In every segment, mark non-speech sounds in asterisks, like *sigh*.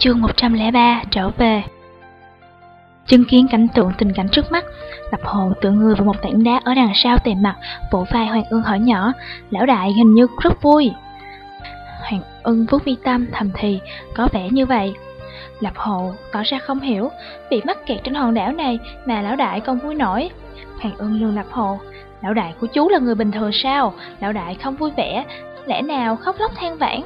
Chương 103 trở về. Chứng kiến cảnh tượng tình cảnh trước mắt, Lập hồ tựa người vào một tảng đá ở đằng sau tề mặt Vỗ vai Hoàng ương hỏi nhỏ, Lão đại hình như rất vui. Hoàng ưng vuốt mi tâm, thầm thì, Có vẻ như vậy. Lập hồ tỏ ra không hiểu, Bị mắc kẹt trên hòn đảo này Mà lão đại không vui nổi. Hoàng ưng lường lập hồ, Lão đại của chú là người bình thường sao? Lão đại không vui vẻ, Lẽ nào khóc lóc than vãn?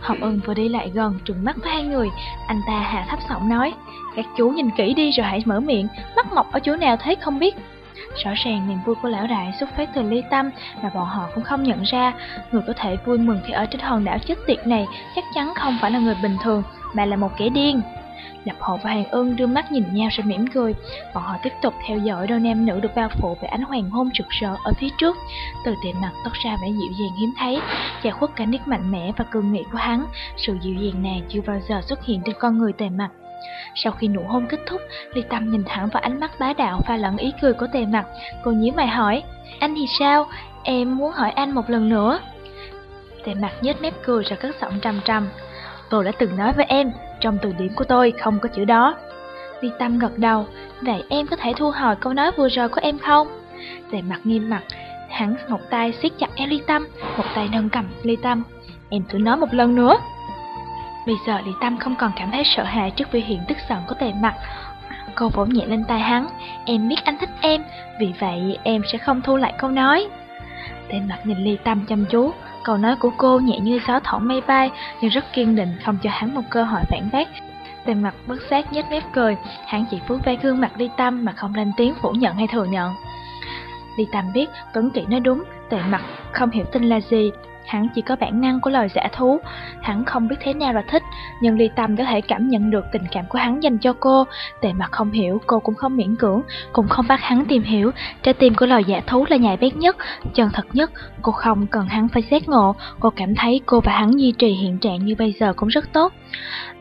Hồng ưng vừa đi lại gần, trừng mắt với hai người. Anh ta hạ thấp giọng nói, Các chú nhìn kỹ đi rồi hãy mở miệng Mắt mọc ở chỗ nào thế không biết. Rõ ràng niềm vui của lão đại xuất phát từ ly tâm Mà bọn họ cũng không nhận ra. Người có thể vui mừng khi ở trên hòn đảo chết tiệt này Chắc chắn không phải là người bình thường, Mà là một kẻ điên. Lập Hồ và Hàng ưng đưa mắt nhìn nhau rồi mỉm cười. Bọn họ tiếp tục theo dõi đôi nam nữ được bao phủ bởi ánh hoàng hôn rực rỡ ở phía trước. Từ tiệm mặt toát ra vẻ dịu dàng hiếm thấy Che khuất cả nét mạnh mẽ và cường nghị của hắn. Sự dịu dàng này chưa bao giờ xuất hiện trên con người tề mặt. Sau khi nụ hôn kết thúc, Ly Tâm nhìn thẳng vào ánh mắt bá đạo và lẫn ý cười của tề mặt. Cô nhíu mày hỏi Anh thì sao? Em muốn hỏi anh một lần nữa. Tề mặt nhếch mép cười rồi cất giọng trầm trầm Tôi đã từng nói với em trong từ điển của tôi không có chữ đó. Ly Tâm gật đầu, Vậy em có thể thu hồi câu nói vừa rồi của em không? Tề mặt nghiêm mặt, Hắn một tay siết chặt em Ly Tâm, Một tay nâng cầm Ly Tâm. Em thử nói một lần nữa. Bây giờ Ly Tâm không còn cảm thấy sợ hãi trước biểu hiện tức giận của tề mặt. Cô vỗ nhẹ lên tay hắn, Em biết anh thích em, Vì vậy em sẽ không thu lại câu nói. Tề mặt nhìn Ly Tâm chăm chú Câu nói của cô nhẹ như gió thổi mây bay, nhưng rất kiên định không cho hắn một cơ hội phản bác. Tề mặt bất giác nhếch mép cười, hắn chỉ vuốt ve gương mặt Ly Tâm mà không lên tiếng phủ nhận hay thừa nhận. Ly Tâm biết Tuấn Kỵ nói đúng, tề mặt không hiểu tin là gì, Hắn chỉ có bản năng của loài giả thú, hắn không biết thế nào là thích, nhưng Ly Tâm có thể cảm nhận được tình cảm của hắn dành cho cô. Tề mặt không hiểu, cô cũng không miễn cưỡng, cũng không bắt hắn tìm hiểu. Trái tim của loài giả thú là nhạy bén nhất, chân thật nhất. Cô không cần hắn phải xét ngộ, cô cảm thấy cô và hắn duy trì hiện trạng như bây giờ cũng rất tốt.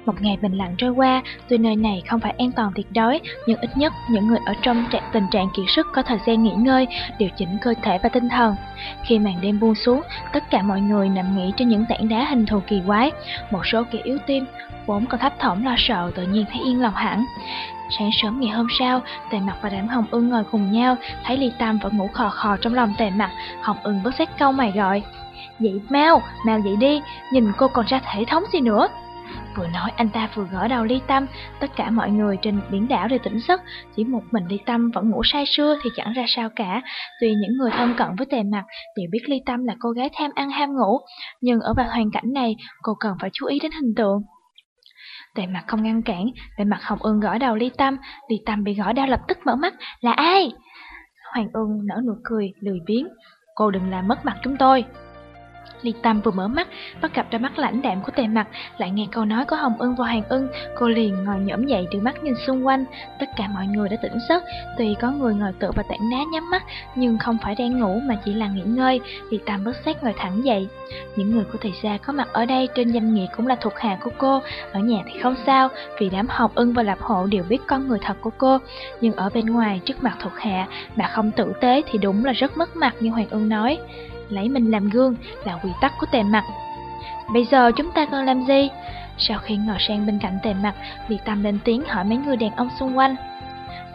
Một ngày bình lặng trôi qua, tuy nơi này không phải an toàn tuyệt đối, nhưng ít nhất những người ở trong trạng, tình trạng kiệt sức có thời gian nghỉ ngơi, điều chỉnh cơ thể và tinh thần. Khi màn đêm buông xuống, tất cả mọi người nằm nghỉ trên những tảng đá hình thù kỳ quái. Một số kẻ yếu tim, vốn còn thấp thỏm lo sợ tự nhiên thấy yên lòng hẳn. Sáng sớm ngày hôm sau, Tề Mặt và Đám Hồng Ưng ngồi cùng nhau, thấy Ly Tam vẫn ngủ khò khò trong lòng Tề Mặt, Hồng Ưng bớt xét câu mày gọi. Dậy mau, mau dậy đi, nhìn cô còn ra thể thống gì nữa. Vừa nói anh ta vừa gõ đầu Ly Tâm, tất cả mọi người trên biển đảo đều tỉnh giấc, chỉ một mình Ly Tâm vẫn ngủ say sưa thì chẳng ra sao cả. Tuy những người thân cận với tề mặt đều biết Ly Tâm là cô gái tham ăn ham ngủ, nhưng ở vào hoàn cảnh này cô cần phải chú ý đến hình tượng. Tề mặt không ngăn cản, tề mặt Hồng ương gõ đầu Ly Tâm, Ly Tâm bị gõ đau lập tức mở mắt, là ai? Hoàng ương nở nụ cười, lười biếng, cô đừng làm mất mặt chúng tôi. Ly Tâm vừa mở mắt, bắt gặp đôi mắt lãnh đạm của tề mặt, lại nghe câu nói của Hồng Ưng và Hoàng Ưng, cô liền ngồi nhõm dậy đưa mắt nhìn xung quanh. Tất cả mọi người đã tỉnh giấc, tuy có người ngồi tựa vào tảng đá nhắm mắt, nhưng không phải đang ngủ mà chỉ là nghỉ ngơi. Ly Tâm bất giác ngồi thẳng dậy. Những người của thầy gia có mặt ở đây trên danh nghĩa cũng là thuộc hạ của cô, ở nhà thì không sao, vì đám Hồng Ưng và Lập Hộ đều biết con người thật của cô, nhưng ở bên ngoài trước mặt thuộc hạ mà không tử tế thì đúng là rất mất mặt như Hoàng Ưng nói lấy mình làm gương là quy tắc của tề mặt. Bây giờ chúng ta cần làm gì? Sau khi ngồi sang bên cạnh tề mặt, Liệt Tâm lên tiếng hỏi mấy người đàn ông xung quanh.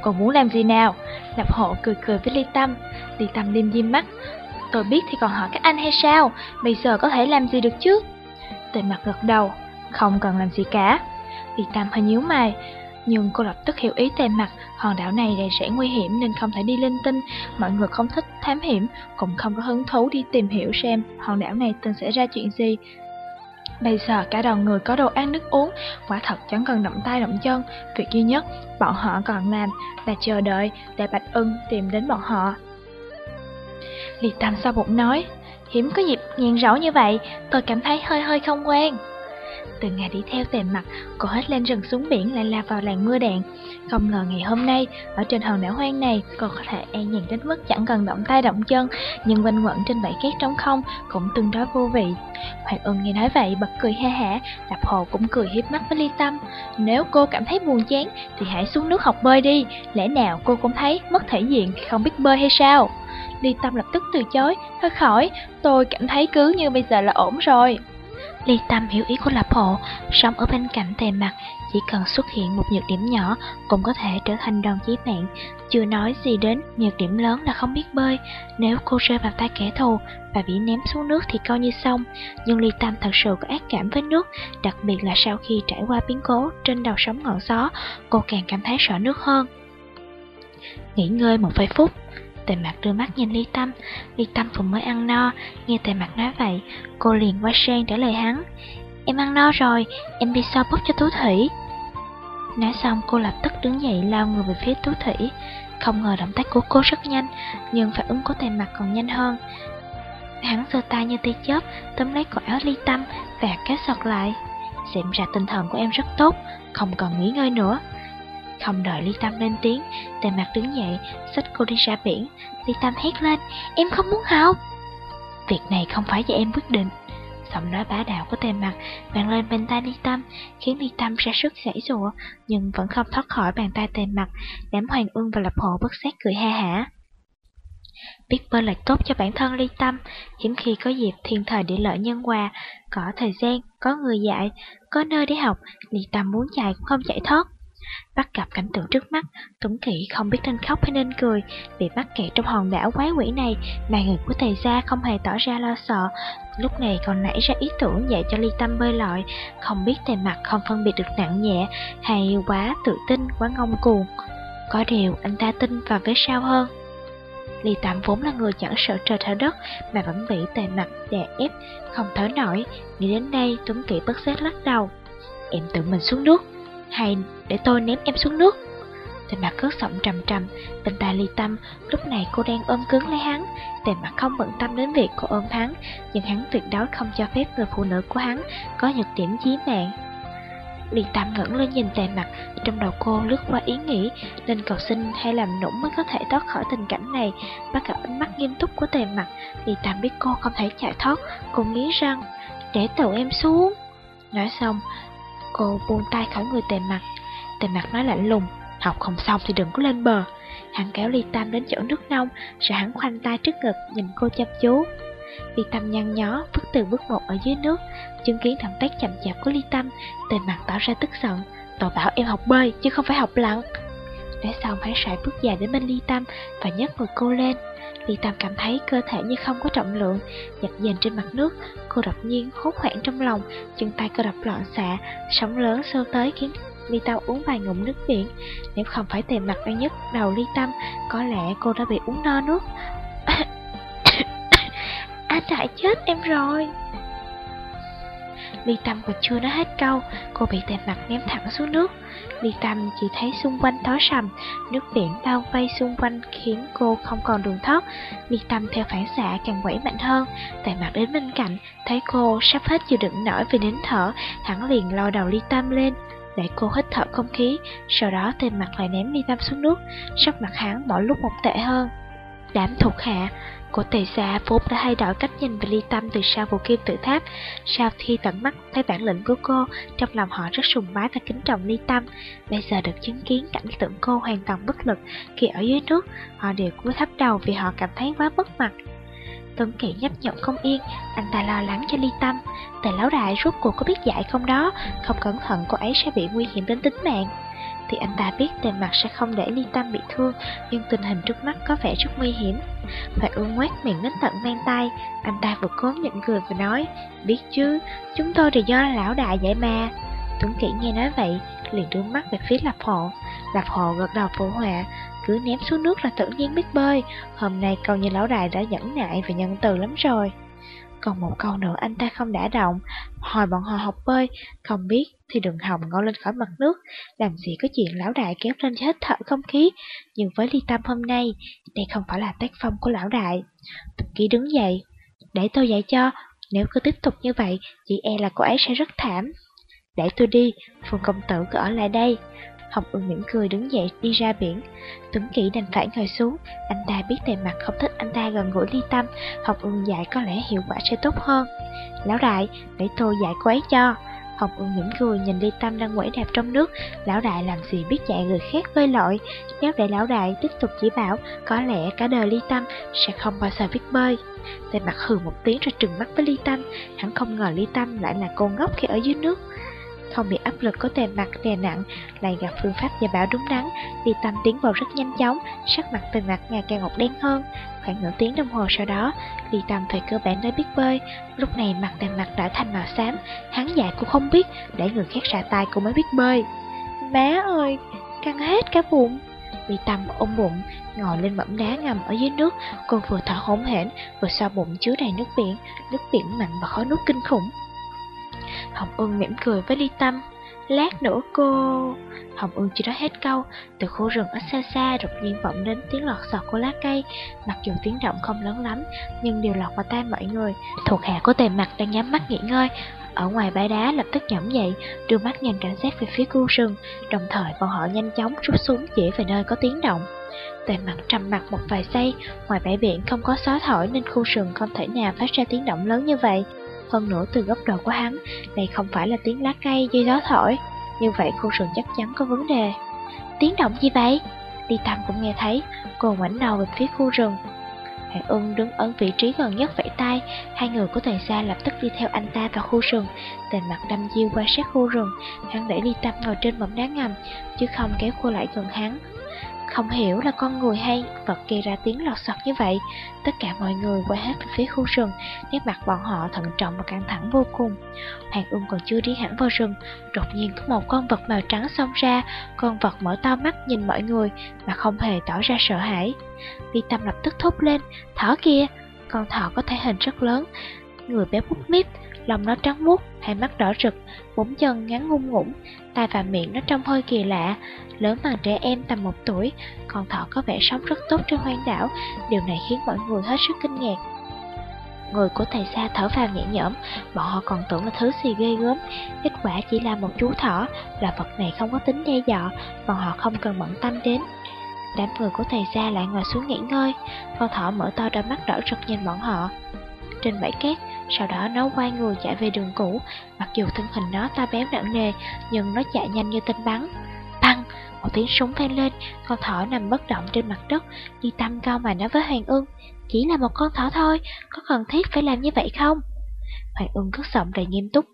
Còn muốn làm gì nào? Lập hộ cười cười với Ly Tâm. Ly Tâm liêm diêm mắt. Tôi biết thì còn hỏi các anh hay sao? Bây giờ có thể làm gì được chứ? Tề mặt gật đầu. Không cần làm gì cả. Ly Tâm hơi nhíu mày. Nhưng cô lập tức hiểu ý tề mặt, hòn đảo này đầy rẫy nguy hiểm nên không thể đi linh tinh. Mọi người không thích thám hiểm, cũng không có hứng thú đi tìm hiểu xem hòn đảo này từng xảy ra chuyện gì. Bây giờ cả đoàn người có đồ ăn nước uống, quả thật chẳng cần động tay động chân. Việc duy nhất bọn họ còn làm là chờ đợi để Bạch Ưng tìm đến bọn họ. Liệt Tâm sau bụng nói, hiếm có dịp nhàn rỗi như vậy, tôi cảm thấy hơi hơi không quen. Từ ngày đi theo tề mặt, cô hết lên rừng xuống biển lại lao vào làng mưa đạn. Không ngờ ngày hôm nay, ở trên hòn đảo hoang này, cô có thể e an nhàn đến mức chẳng cần động tay động chân, nhưng quanh quẩn trên bãi cát trống không cũng tương đối vô vị. Hoàng ưng nghe nói vậy bật cười ha hả, Đạp Hồ cũng cười hiếp mắt với Ly Tâm. Nếu cô cảm thấy buồn chán thì hãy xuống nước học bơi đi, lẽ nào cô cũng thấy mất thể diện khi không biết bơi hay sao? Ly Tâm lập tức từ chối, thôi khỏi, tôi cảm thấy cứ như bây giờ là ổn rồi. Ly Tâm hiểu ý của Lạp Hộ, sống ở bên cạnh tề mặt, chỉ cần xuất hiện một nhược điểm nhỏ cũng có thể trở thành đòn chí mạng. Chưa nói gì đến nhược điểm lớn là không biết bơi, nếu cô rơi vào tay kẻ thù và bị ném xuống nước thì coi như xong. Nhưng Ly Tâm thật sự có ác cảm với nước, đặc biệt là sau khi trải qua biến cố trên đầu sóng ngọn gió, cô càng cảm thấy sợ nước hơn. Nghỉ ngơi một vài phút, Tề mặt đưa mắt nhìn Ly Tâm. Ly Tâm vừa mới ăn no, Nghe tề mặt nói vậy, Cô liền quay sang trả lời hắn. Em ăn no rồi, Em đi so bốc cho Tú Thủy. Nói xong, cô lập tức đứng dậy lao người về phía Tú Thủy. Không ngờ động tác của cô rất nhanh, Nhưng phản ứng của tề mặt còn nhanh hơn. Hắn giơ tay như tia chớp Tóm lấy cổ áo ly tâm Và kéo sọt lại. Xem ra tinh thần của em rất tốt, Không cần nghỉ ngơi nữa không đợi Ly Tâm lên tiếng, tề mặt đứng dậy, xách cô đi ra biển. Ly Tâm hét lên, em không muốn học. Việc này không phải do em quyết định. Giọng nói bá đạo của tề mặt vang lên bên tai Ly Tâm, khiến Ly Tâm ra sức giãy giụa, nhưng vẫn không thoát khỏi bàn tay tề mặt. Đám hoàng ương và lập hộ bất giác cười ha hả. Biết bơi là tốt cho bản thân ly tâm, hiếm khi có dịp thiên thời địa lợi nhân hòa, có thời gian, có người dạy, có nơi để học, ly tâm muốn chạy cũng không chạy thoát. Bắt gặp cảnh tượng trước mắt, Tuấn Kỵ không biết nên khóc hay nên cười, bị mắc kẹt trong hòn đảo quái quỷ này mà người của thầy gia không hề tỏ ra lo sợ. Lúc này còn nảy ra ý tưởng dạy cho ly tâm bơi lội, không biết tề mặt không phân biệt được nặng nhẹ hay quá tự tin, quá ngông cuồng. Có điều anh ta tin vào vế sao hơn. Ly Tạm vốn là người chẳng sợ trời thở đất mà vẫn bị tề mặt đè ép, không thở nổi. Nghĩ đến đây Tuấn Kỵ bất giác lắc đầu. Em tự mình xuống nước. Hay để tôi ném em xuống nước. Tề mặt cất giọng trầm trầm Bên tai ly tâm. Lúc này cô đang ôm cứng lấy hắn, Tề mặt không bận tâm đến việc cô ôm hắn, Nhưng hắn tuyệt đối không cho phép người phụ nữ của hắn Có nhược điểm chí mạng. Ly Tâm ngẩng lên nhìn tề mặt, Trong đầu cô lướt qua ý nghĩ, Nên cầu xin hay làm nũng mới có thể thoát khỏi tình cảnh này. Bắt gặp ánh mắt nghiêm túc của tề mặt, Ly Tâm biết cô không thể chạy thoát, Cô nghĩ rằng, Để tàu em xuống. Nói xong Cô buông tay khỏi người tề mặt. Tề mặt nói lạnh lùng, Học không xong thì đừng có lên bờ. Hắn kéo ly tam đến chỗ nước nông, Rồi hắn khoanh tay trước ngực nhìn cô chăm chú. Ly Tâm nhăn nhó bước từ bước một ở dưới nước. Chứng kiến động tác chậm chạp của Ly Tâm Tề mặt tỏ ra tức giận. Tôi bảo em học bơi, chứ không phải học lặn. Nói xong hắn sải bước dài đến bên Ly Tâm Và nhấc người cô lên. Ly Tâm cảm thấy cơ thể như không có trọng lượng. Dập dềnh trên mặt nước, Cô đột nhiên hốt hoảng trong lòng, Chân tay cô đập loạn xạ, Sóng lớn sâu tới khiến Ly Tâm uống vài ngụm nước biển. Nếu không phải tìm mặt đang nhất đầu Ly Tâm, Có lẽ cô đã bị uống no nước *coughs* Anh đã chết em rồi. Ly Tâm còn chưa nói hết câu, Cô bị tề mặt ném thẳng xuống nước. Ly Tâm chỉ thấy xung quanh tối sầm Nước biển bao vây xung quanh khiến cô không còn đường thoát. Ly Tâm theo phản xạ càng quẩy mạnh hơn. Tề mặt đến bên cạnh Thấy cô sắp hết chịu đựng nổi vì nín thở Hắn liền lôi đầu Ly Tâm lên để cô hít thở không khí, sau đó tên mặt lại ném Ly Tâm xuống nước, sắc mặt hắn mỗi lúc một tệ hơn. Đám thuộc hạ của tề gia vốn đã thay đổi cách nhìn về ly tâm từ sau vụ kim tự tháp. Sau khi tận mắt thấy bản lĩnh của cô, trong lòng họ rất sùng bái và kính trọng ly tâm. Bây giờ được chứng kiến cảnh tượng cô hoàn toàn bất lực khi ở dưới nước, họ đều cúi thấp đầu vì họ cảm thấy quá bất mặt. Tuấn Kỳ nhấp nhộn không yên, anh ta lo lắng cho ly tâm. Tề lão đại rốt cuộc có biết dạy không đó, không cẩn thận cô ấy sẽ bị nguy hiểm đến tính mạng thì anh ta biết tề mặt sẽ không để ly tâm bị thương, nhưng tình hình trước mắt có vẻ rất nguy hiểm. Phải ương ngoét miệng đến tận mang tay, anh ta vừa cố nhịn cười và nói, biết chứ, chúng tôi thì do lão đại dạy mà. Tuấn Kỷ nghe nói vậy, liền đưa mắt về phía Lạp Hộ. Lạp Hộ gật đầu phụ họa, cứ ném xuống nước là tự nhiên biết bơi. Hôm nay câu như lão đại đã nhẫn nại và nhân từ lắm rồi. Còn một câu nữa anh ta không đã động. Hồi bọn họ học bơi Không biết thì đừng hòng ngó lên khỏi mặt nước. Làm gì có chuyện lão đại kéo lên hết thở không khí. Nhưng với ly tâm hôm nay Đây không phải là tác phong của lão đại. Tục ký đứng dậy. Để tôi dạy cho Nếu cứ tiếp tục như vậy, chị e là cô ấy sẽ rất thảm. Để tôi đi, Phùng công tử cứ ở lại đây. Hồng Ưng mỉm cười đứng dậy đi ra biển. Tuấn Kỷ đành phải ngồi xuống, anh ta biết tề mặt không thích anh ta gần gũi ly tâm, Hồng Ưng dạy có lẽ hiệu quả sẽ tốt hơn. Lão đại, để tôi dạy cô ấy cho. Hồng Ưng mỉm cười nhìn Ly Tâm đang quẩy đạp trong nước, lão đại làm gì biết dạy người khác bơi lội. Nếu để lão đại tiếp tục chỉ bảo, có lẽ cả đời Ly Tâm sẽ không bao giờ biết bơi. Tề mặt hừ một tiếng rồi trừng mắt với Ly Tâm, hắn không ngờ Ly Tâm lại là cô ngốc khi ở dưới nước. Không bị áp lực có tề mặt đè nặng, lại gặp phương pháp giải bảo đúng đắn, vì Tâm tiến vào rất nhanh chóng, sắc mặt tề mặt ngày càng ngọc đen hơn. Khoảng nửa tiếng đồng hồ sau đó, Ly Tâm về cơ bản đã biết bơi, lúc này mặt tề mặt đã thành màu xám, hắn dạy cũng không biết, để người khác xả tay cũng mới biết bơi. Má ơi, căng hết cả bụng. Ly Tâm ôm bụng, ngồi lên mẫm đá ngầm ở dưới nước, cô vừa thở hổn hển, vừa so bụng chứa đầy nước biển, nước biển mặn và khó nuốt kinh khủng. Hồng Ưng mỉm cười với Ly Tâm. Lát nữa cô... Hồng Ưng chỉ nói hết câu, từ khu rừng ở xa xa đột nhiên vọng đến tiếng lọt sọt của lá cây. Mặc dù tiếng động không lớn lắm, nhưng đều lọt vào tai mọi người. Thuộc hạ của tề mặt đang nhắm mắt nghỉ ngơi, ở ngoài bãi đá lập tức nhỏm dậy, đưa mắt nhìn cảnh sát về phía khu rừng, đồng thời bọn họ nhanh chóng rút súng chỉ về nơi có tiếng động. Tề mặt trầm mặt một vài giây, ngoài bãi biển không có gió thổi nên khu rừng không thể nào phát ra tiếng động lớn như vậy. Hơn nữa từ góc độ của hắn, đây không phải là tiếng lá cây dưới gió thổi. Như vậy khu rừng chắc chắn có vấn đề. Tiếng động gì vậy? Đi Tâm cũng nghe thấy, cô ngoảnh đầu về phía khu rừng. Hoàng ưng đứng ở vị trí gần nhất vẫy tay, hai người của tề xa lập tức đi theo anh ta vào khu rừng. Tề mặt đâm diêu qua sát khu rừng, hắn để Ly Tâm ngồi trên mỏm đá ngầm, chứ không kéo cô lại gần hắn. Không hiểu là con người hay vật gây ra tiếng lọt sọt như vậy. Tất cả mọi người quay hết về phía khu rừng, nét mặt bọn họ thận trọng và căng thẳng vô cùng. Hoàng ung còn chưa đi hẳn vào rừng, đột nhiên có một con vật màu trắng xông ra, con vật mở to mắt nhìn mọi người mà không hề tỏ ra sợ hãi. Vi Tâm lập tức thốt lên, thỏ kia, con thỏ có thể hình rất lớn, người bé bút mít, lòng nó trắng muốt, hai mắt đỏ rực, bốn chân ngắn ngung ngủng, tai và miệng nó trông hơi kỳ lạ, lớn bằng trẻ em tầm một tuổi, con thỏ có vẻ sống rất tốt trên hoang đảo, điều này khiến mọi người hết sức kinh ngạc. Người của thầy Sa thở phào nhẹ nhõm, bọn họ còn tưởng là thứ gì ghê gớm, kết quả chỉ là một chú thỏ, là vật này không có tính đe dọa, bọn họ không cần bận tâm đến. Đám người của thầy Sa lại ngồi xuống nghỉ ngơi, con thỏ mở to đôi mắt đỏ rực nhìn bọn họ. Trên bãi cát, sau đó nó quay người chạy về đường cũ, mặc dù thân hình nó ta béo nặng nề, nhưng nó chạy nhanh như tên bắn. Băng, một tiếng súng vang lên, con thỏ nằm bất động trên mặt đất, đi tâm cao mà nói với Hoàng Ưng, chỉ là một con thỏ thôi, có cần thiết phải làm như vậy không? Hoàng Ưng cất giọng đầy nghiêm túc,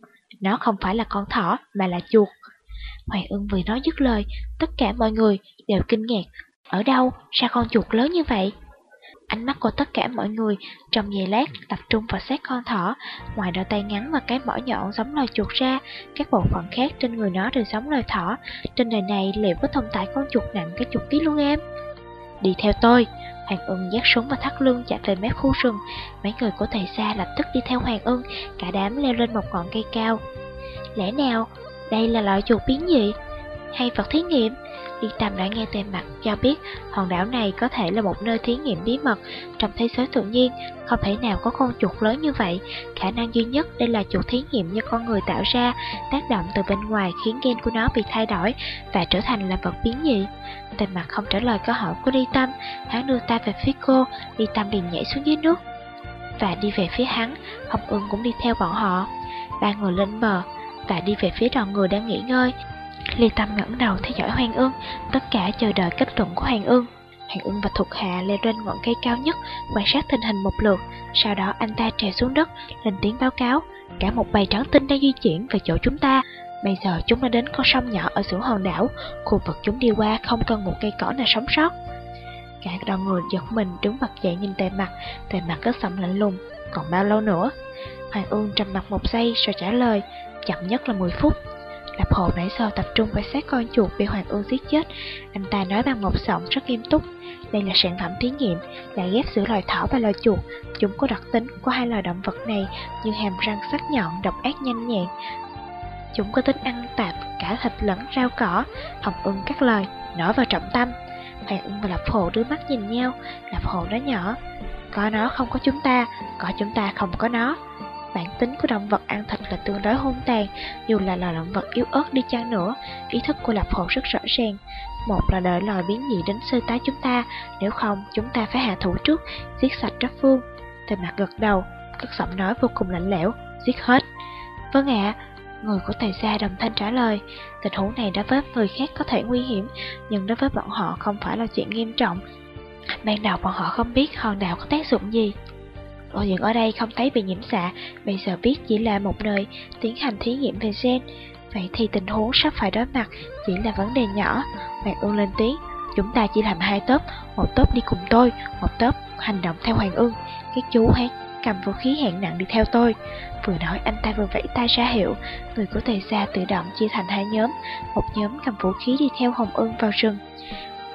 nó không phải là con thỏ mà là chuột. Hoàng Ưng vừa nói dứt lời, tất cả mọi người đều kinh ngạc, ở đâu, sao con chuột lớn như vậy? Ánh mắt của tất cả mọi người trong giây lát tập trung vào xác con thỏ, ngoài đôi tay ngắn và cái mỏ nhọn giống loài chuột ra, các bộ phận khác trên người nó đều giống loài thỏ. Trên đời này liệu có tồn tại con chuột nặng cái chuột ký luôn em? Đi theo tôi, Hoàng ưng dắt súng và thắt lưng chạy về mép khu rừng. Mấy người của thầy Sa lập tức đi theo Hoàng ưng, cả đám leo lên một ngọn cây cao. Lẽ nào, đây là loại chuột biến dị? Hay vật thí nghiệm? Yên Tâm đã nghe tên mặt cho biết hòn đảo này có thể là một nơi thí nghiệm bí mật trong thế giới tự nhiên, không thể nào có con chuột lớn như vậy. Khả năng duy nhất đây là chuột thí nghiệm do con người tạo ra, tác động từ bên ngoài khiến gen của nó bị thay đổi và trở thành là vật biến dị. tên mặt không trả lời câu hỏi của Ly Tâm, hắn đưa tay về phía cô, Ly Tâm liền nhảy xuống dưới nước và đi về phía hắn, Hồng Ưng cũng đi theo bọn họ. Ba người lên bờ và đi về phía đoàn người đang nghỉ ngơi. Ly Tâm ngẩng đầu theo dõi Hoàng Ương, tất cả chờ đợi kết luận của Hoàng Ương. Hoàng Ương và thuộc hạ leo lên ngọn cây cao nhất, quan sát tình hình một lượt, sau đó anh ta trèo xuống đất, lên tiếng báo cáo, cả một bầy trắng tinh đang di chuyển về chỗ chúng ta. Bây giờ chúng đã đến con sông nhỏ ở giữa hòn đảo, khu vực chúng đi qua không cần một cây cỏ nào sống sót. Cả đoàn người giật mình đứng mặt dậy nhìn tề mặt, tề mặt có sầm lạnh lùng, còn bao lâu nữa? Hoàng Ương trầm mặt một giây rồi trả lời, chậm nhất là 10 phút. Lập hồ nãy giờ tập trung quan sát con chuột bị Hoàng Ương giết chết. Anh ta nói bằng một giọng rất nghiêm túc. Đây là sản phẩm thí nghiệm, là ghép giữa loài thỏ và loài chuột. Chúng có đặc tính của hai loài động vật này như hàm răng sắc nhọn, độc ác nhanh nhẹn. Chúng có tính ăn tạp cả thịt lẫn rau cỏ. Hồng ưng các lời, nói vào trọng tâm. Hoàng ưng và Lập Hồ đưa mắt nhìn nhau. Lập Hồ nói nhỏ, có nó không có chúng ta, có chúng ta không có nó. Bản tính của động vật ăn thịt là tương đối hung tàn, dù là loài động vật yếu ớt đi chăng nữa, ý thức của Lập Hồ rất rõ ràng. Một là đợi loài biến dị đến sơ tái chúng ta, nếu không chúng ta phải hạ thủ trước, giết sạch các phương. Tề mặt gật đầu, cất giọng nói vô cùng lạnh lẽo, giết hết. Vâng ạ, người của tài gia đồng thanh trả lời, tình huống này đối với người khác có thể nguy hiểm, nhưng đối với bọn họ không phải là chuyện nghiêm trọng. Ban đầu bọn họ không biết hòn đảo có tác dụng gì. Ôi những ở đây không thấy bị nhiễm xạ, bây giờ biết chỉ là một nơi tiến hành thí nghiệm về gen. Vậy thì tình huống sắp phải đối mặt chỉ là vấn đề nhỏ. Hoàng ương lên tiếng, chúng ta chỉ làm hai tốp, một tốp đi cùng tôi, một tốp hành động theo Hoàng ương. Các chú hãy cầm vũ khí hạng nặng đi theo tôi. Vừa nói anh ta vừa vẫy tay ra hiệu, người của tề gia tự động chia thành hai nhóm, một nhóm cầm vũ khí đi theo Hồng Ưng vào rừng.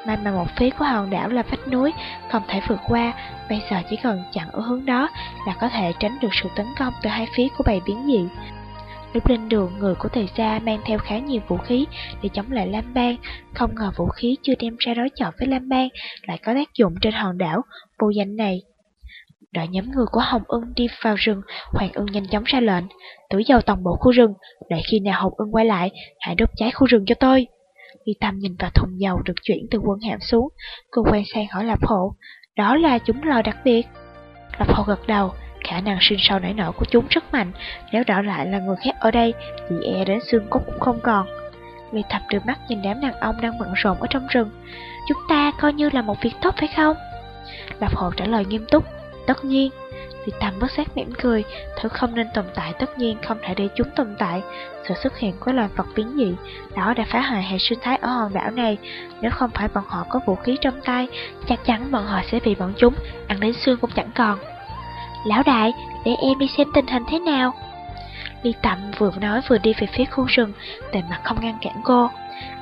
May mà một phía của hòn đảo là vách núi, không thể vượt qua, bây giờ chỉ cần chặn ở hướng đó là có thể tránh được sự tấn công từ hai phía của bầy biến dị. Lúc lên đường, người của tề gia mang theo khá nhiều vũ khí để chống lại Lam Bang. Không ngờ vũ khí chưa đem ra đối chọi với Lam Bang lại có tác dụng trên hòn đảo vô danh này. Đợi nhóm người của Hồng Ưng đi vào rừng, Hoàng Ưng nhanh chóng ra lệnh. Tử dầu toàn bộ khu rừng, đợi khi nào Hồng Ưng quay lại, hãy đốt cháy khu rừng cho tôi. Ly Tâm nhìn vào thùng dầu được chuyển từ quân hẻm xuống, cô quay sang hỏi Lạp Hộ, đó là chúng lò đặc biệt. Lạp Hộ gật đầu, khả năng sinh sôi nảy nở của chúng rất mạnh, nếu đảo lại là người khác ở đây, thì e đến xương cốt cũng không còn. Ly Tâm đưa mắt nhìn đám đàn ông đang bận rộn ở trong rừng, chúng ta coi như là một việc tốt phải không? Lạp Hộ trả lời nghiêm túc, tất nhiên. Thì Tầm bất giác mỉm cười, thứ không nên tồn tại tất nhiên không thể để chúng tồn tại. Sự xuất hiện của loài vật biến dị, đó đã phá hoại hệ sinh thái ở hòn đảo này. Nếu không phải bọn họ có vũ khí trong tay, chắc chắn bọn họ sẽ bị bọn chúng ăn đến xương cũng chẳng còn. Lão đại, để em đi xem tình hình thế nào. Ly Tầm vừa nói vừa đi về phía khu rừng, tề mặt không ngăn cản cô.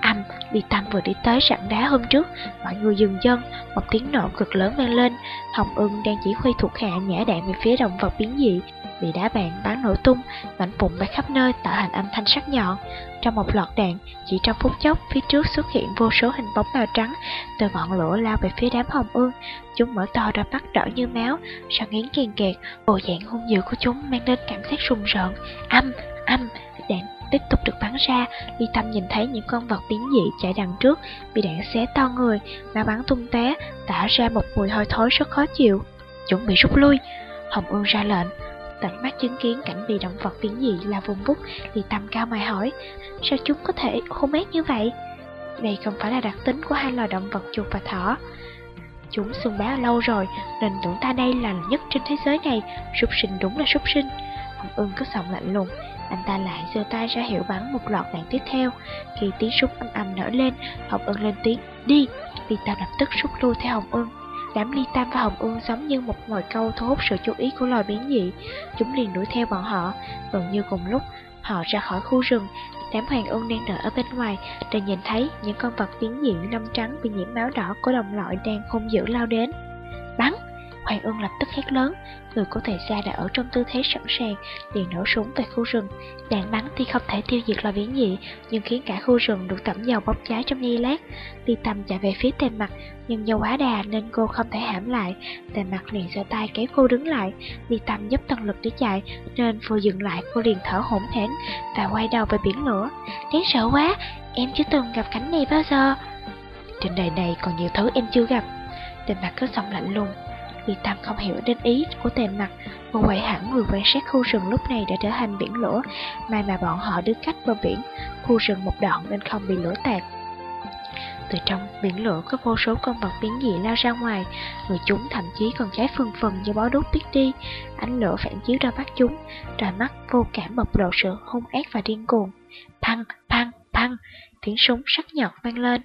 Âm, đi Tâm vừa đi tới sẵn đá hôm trước, mọi người dừng chân, một tiếng nổ cực lớn vang lên. Hồng ưng đang chỉ huy thuộc hạ nhả đạn về phía động vật biến dị, bị đá bạn bắn nổ tung, mảnh vụn bay khắp nơi tạo thành âm thanh sắc nhọn. Trong một loạt đạn, chỉ trong phút chốc, phía trước xuất hiện vô số hình bóng màu trắng, từ ngọn lửa lao về phía đám hồng ương. Chúng mở to đôi mắt đỏ như máu, sao nghiến kèn kẹt, bộ dạng hung dữ của chúng mang đến cảm giác rùng rợn. Âm, âm, đạn tiếp tục được bắn ra, Ly Tâm nhìn thấy những con vật biến dị chạy đằng trước, bị đạn xé to người, mà bắn tung té, tả ra một mùi hôi thối rất khó chịu. Chuẩn bị rút lui, Hồng Ương ra lệnh. Tận mắt chứng kiến cảnh bị động vật biến dị là vùng bút, Ly Tâm cao mày hỏi, sao chúng có thể khô mát như vậy? Đây không phải là đặc tính của hai loài động vật chuột và thỏ. Chúng xung bá lâu rồi, nên tưởng ta đây là nhất trên thế giới này, súc sinh đúng là súc sinh. Hồng Ương cứ giọng lạnh lùng, anh ta lại giơ tay ra hiệu bắn một loạt đạn tiếp theo. Khi tiếng súng âm âm nở lên, Hồng Ưng lên tiếng, đi! Ly Tam lập tức rút lui theo Hồng Ưng. Đám Ly Tam và Hồng Ưng giống như một ngồi câu thu hút sự chú ý của loài biến dị. Chúng liền đuổi theo bọn họ. Gần như cùng lúc, họ ra khỏi khu rừng. Đám Hoàng Ưng đang đợi ở bên ngoài, để nhìn thấy những con vật biến dị lông trắng bị nhiễm máu đỏ của đồng loại đang hung dữ lao đến. Bắn! Hoàng Ưng lập tức hét lớn, người của thầy gia đã ở trong tư thế sẵn sàng, liền nổ súng về khu rừng. Đạn bắn thì không thể tiêu diệt loài biến dị, nhưng khiến cả khu rừng được tẩm dầu bốc cháy trong giây lát. Ly Tâm chạy về phía tề mặt, nhưng do quá đà nên cô không thể hãm lại. Tề mặt liền giơ tay kéo cô đứng lại. Ly Tâm giúp tần lực để chạy, nên vừa dừng lại cô liền thở hổn hển và quay đầu về biển lửa. Đáng sợ quá, em chưa từng gặp cảnh này bao giờ. Trên đời này còn nhiều thứ em chưa gặp. Tề mặt có giọng lạnh lùng, vì Tâm không hiểu đến ý của tề mặt một quầy hẳn người quan sát khu rừng lúc này đã trở thành biển lửa. May mà bọn họ đứng cách bờ biển Khu rừng một đoạn nên không bị lửa tạt từ trong biển lửa có vô số con vật biến dị lao ra ngoài. Người chúng thậm chí còn cháy phần phần như bó đốt biết đi. Ánh lửa phản chiếu ra mắt chúng Đôi mắt vô cảm bộc lộ sự hung ác và điên cuồng. Păng, păng, păng Tiếng súng sắc nhọn vang lên.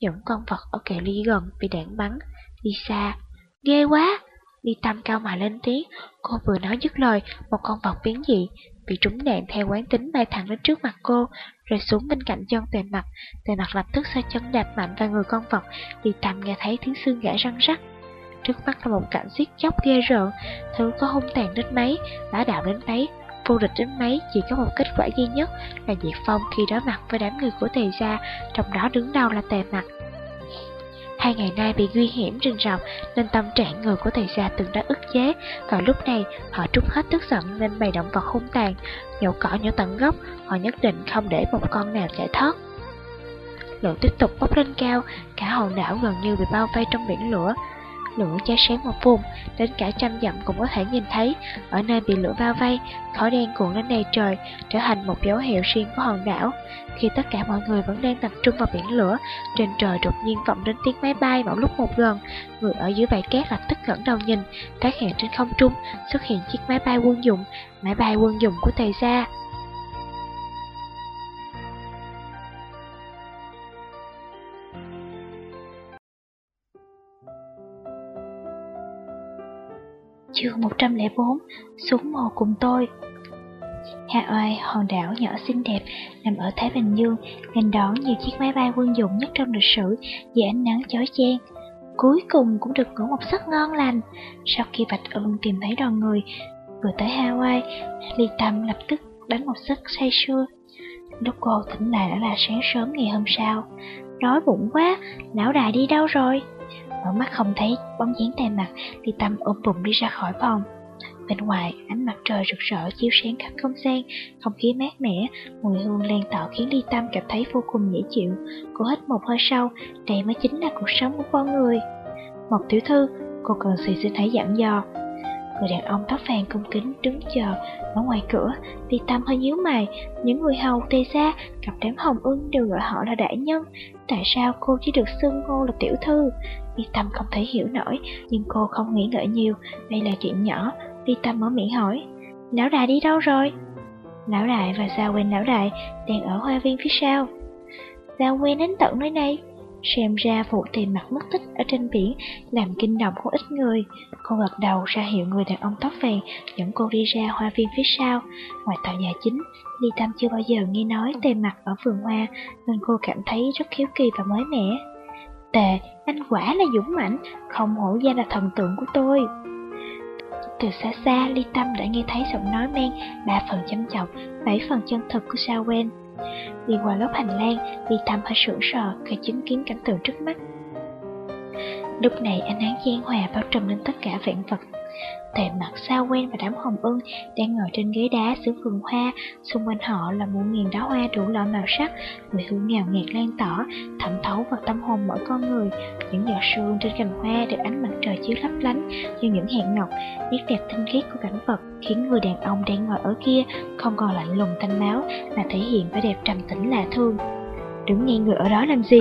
Những con vật ở kề ly gần bị đạn bắn Đi xa. Ghê quá! Đi tâm cao mà lên tiếng, cô vừa nói dứt lời, một con vật biến dị, bị trúng đạn theo quán tính bay thẳng đến trước mặt cô, rồi xuống bên cạnh chân tề mặt. Tề mặt lập tức xoay chân đạp mạnh vào người con vật, Ly tâm nghe thấy tiếng xương gãy răng rắc. Trước mắt là một cảnh giết chóc ghê rợn, thứ có hung tàn đến mấy, bá đạo đến mấy, vô địch đến mấy chỉ có một kết quả duy nhất là diệt phong khi đối mặt với đám người của tề gia, trong đó đứng đầu là tề mặt. Hai ngày nay bị nguy hiểm rình rập nên tâm trạng người của thầy gia từng đã ức chế. Vào lúc này, họ trút hết tức giận nên bày động vật hung tàn, nhổ cỏ nhổ tận gốc, họ nhất định không để một con nào chạy thoát. Lửa tiếp tục bốc lên cao, cả hòn đảo gần như bị bao vây trong biển lửa. Lửa cháy sáng một vùng, đến cả trăm dặm cũng có thể nhìn thấy. Ở nơi bị lửa bao vây, khói đen cuộn lên đầy trời, trở thành một dấu hiệu riêng của hòn đảo. Khi tất cả mọi người vẫn đang tập trung vào biển lửa, trên trời đột nhiên vọng đến tiếng máy bay mỗi lúc một gần. Người ở dưới bãi cát lập tức ngẩng đầu nhìn, phát hiện trên không trung xuất hiện chiếc máy bay quân dụng, máy bay quân dụng của thầy gia. Chương 104 Xuống mồ cùng tôi Hạ oai, hòn đảo nhỏ xinh đẹp nằm ở Thái Bình Dương, ngành đón nhiều chiếc máy bay quân dụng nhất trong lịch sử dưới ánh nắng chói chang. Cuối cùng cũng được ngủ một giấc ngon lành. Sau khi Bạch Ưng tìm thấy đoàn người vừa tới Hawaii, Ly Tâm lập tức đánh một giấc say sưa. Lúc cô tỉnh lại đã là sáng sớm ngày hôm sau. Đói bụng quá, lão đại đi đâu rồi? Mở mắt không thấy bóng dáng tay mặt, thì Tâm ôm bụng đi ra khỏi phòng. Bên ngoài, ánh mặt trời rực rỡ chiếu sáng khắp không gian, không khí mát mẻ, mùi hương lan tỏa khiến Ly Tâm cảm thấy vô cùng dễ chịu. Cô hít một hơi sâu, đây mới chính là cuộc sống của con người. Một tiểu thư, cô cần gì xin hãy dặn dò. Người đàn ông tóc vàng cung kính đứng chờ ở ngoài cửa, Ly Tâm hơi nhíu mày, những người hầu tề xa, cặp đám hồng ưng đều gọi họ là đại nhân. Tại sao cô chỉ được xưng hô là tiểu thư? Ly Tâm không thể hiểu nổi, nhưng cô không nghĩ ngợi nhiều, đây là chuyện nhỏ, Ly Tâm mở miệng hỏi, lão đại đi đâu rồi? Lão đại và Giao Quyên lão đại đang ở hoa viên phía sau. Giao Quyên đến tận nơi này, xem ra vụ tìm mặt mất tích ở trên biển làm kinh động không ít người. Cô gật đầu ra hiệu người đàn ông tóc vàng dẫn cô đi ra hoa viên phía sau. Ngoài tòa nhà chính, Ly Tâm chưa bao giờ nghe nói tìm mặt ở vườn hoa nên cô cảm thấy rất khiếu kỳ và mới mẻ. Tề, anh quả là dũng mãnh, không hổ danh là thần tượng của tôi. Từ xa xa, Ly Tâm đã nghe thấy giọng nói men ba phần chăm chọc, bảy phần chân thực của Sao Wen. Đi qua lớp hành lang, Ly Tâm hơi sững sờ khi chứng kiến cảnh tượng trước mắt. Lúc này ánh nắng gian hòa bao trùm lên tất cả vạn vật Tề mặt sao quen và đám hồng ưng đang ngồi trên ghế đá giữa vườn hoa, xung quanh họ là muôn nghìn đóa hoa đủ loại màu sắc, mùi hương ngào ngạt lan tỏa, thẩm thấu vào tâm hồn mỗi con người. Những giọt sương trên cành hoa được ánh mặt trời chiếu lấp lánh như những hạt ngọc, nét đẹp tinh khiết của cảnh vật khiến người đàn ông đang ngồi ở kia không còn lạnh lùng thanh máu mà thể hiện vẻ đẹp trầm tĩnh lạ thương. Đứng nghe người ở đó làm gì?